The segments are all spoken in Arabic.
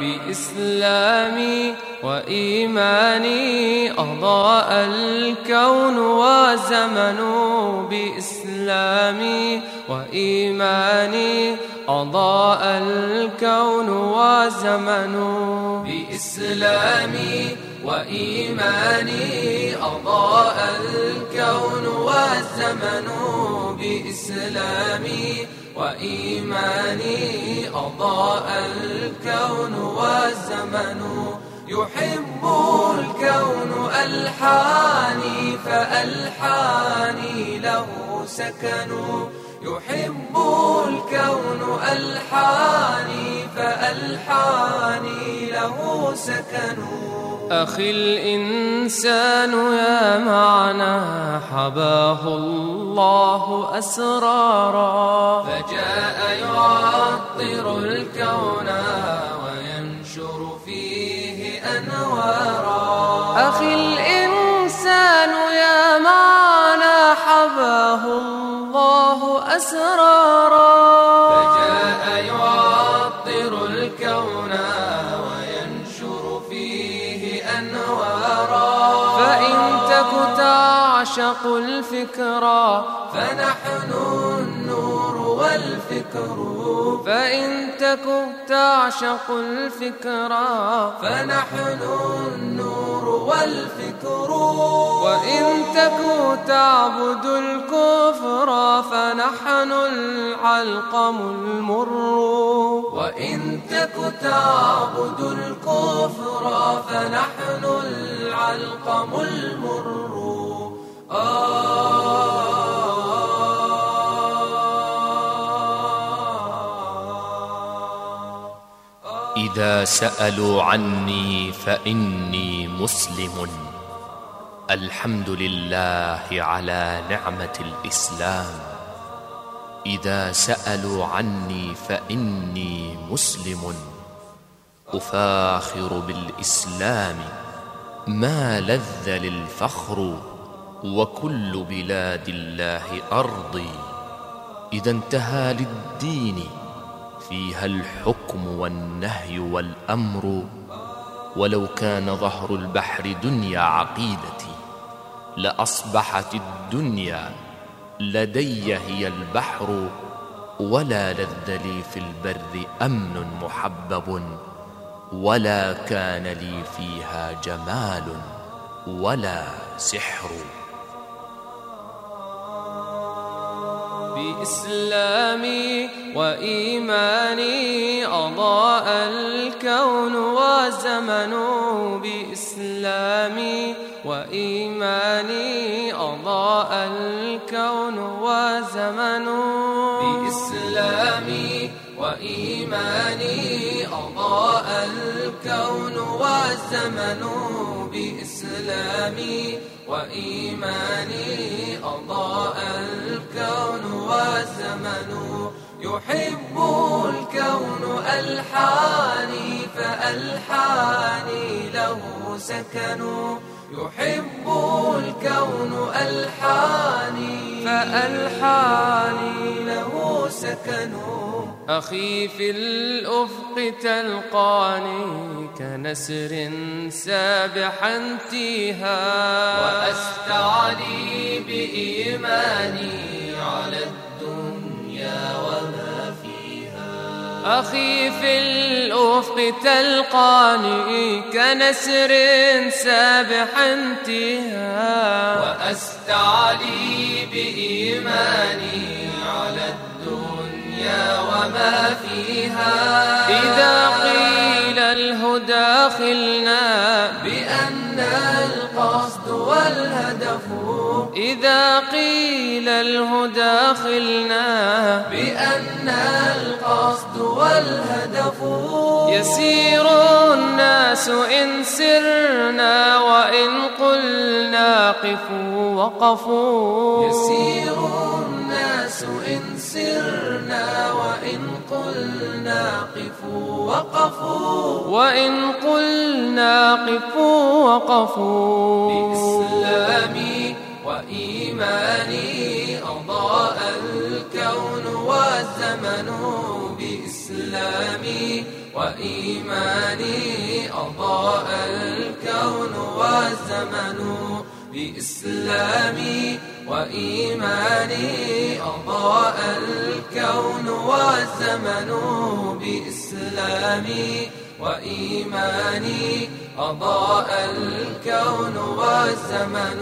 بإسلامي وإيماني أضاء الكون وزمن بإسلامي وإيماني أضاء الكون وزمن بإسلامي وإيماني أضاء الكون والزمن بإسلامي وإيماني أضاء الكون والزمن يحب الكون ألحاني فألحاني له سكن يحب الكون ألحاني فألحاني له سكن أخي الإنسان يا معنى حباه الله أسرارا. فجاء يعطر الكون وينشر فيه أنوارا. أخي الإنسان يا معنى حباه الله أسرارا. فجاء يعطر الكون وينشر فيه أنوارا. تعشق الفكرة فنحن النور والفكر. فإن تك تعشق الفكرة فنحن النور والفكر. وإن تك تعبد الكفر. فنحن العلقم المر. وإن تك تعبد الكفر. فنحن العلقم المر. إذا سألوا عني فإني مسلم. الحمد لله على نعمة الإسلام. إذا سألوا عني فإني مسلم. أفاخر بالإسلام. ما لذ للفخر. وكل بلاد الله أرضي. إذا انتهى للدين. فيها الحكم والنهي والأمر ولو كان ظهر البحر دنيا عقيدتي لأصبحت الدنيا لدي هي البحر ولا لذ لي في البر أمن محبب ولا كان لي فيها جمال ولا سحر. بإسلامي وإيماني أضاء الكون وزمن بإسلامي وإيماني أضاء الكون وزمن بإسلامي وإيماني أضاء الكون والزمن بإسلامي وإيماني أضاء الكون والزمن يحب الكون ألحاني فألحاني له سكن يحب الكون ألحاني فألحاني أخي في الأفق تلقاني كنسر سابحا تيها. وأستعلي بإيماني على الدنيا وما فيها. أخي في الأفق تلقاني كنسر سابحا تيها. وأستعلي بإيماني الدنيا وما فيها. إذا قيل الهدى خلنا بأن القصد والهدف. إذا قيل الهدى خلنا بأن القصد والهدف. يسير الناس إن سرنا وإن قلنا قفوا وقفوا. يسير الناس إن سرنا وإن قلنا قفوا وقفوا. وإن قلنا قفوا وقفوا. بإسلامي وإيماني أضاء الكون والزمن. بإسلامي وإيماني أضاء الكون والزمن. بإسلامي وإيماني أضاء الكون والزمن بإسلامي. وإيماني أضاء الكون والزمن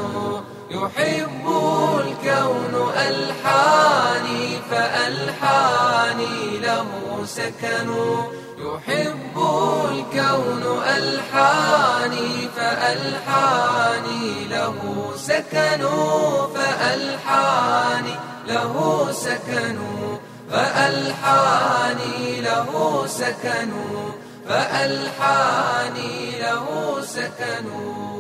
يحب الكون ألحاني فألحاني له سكنوا يحب الكون ألحاني فألحاني له سكنوا فألحاني له سكنوا فألحاني له سكنوا فألحاني له سكنوا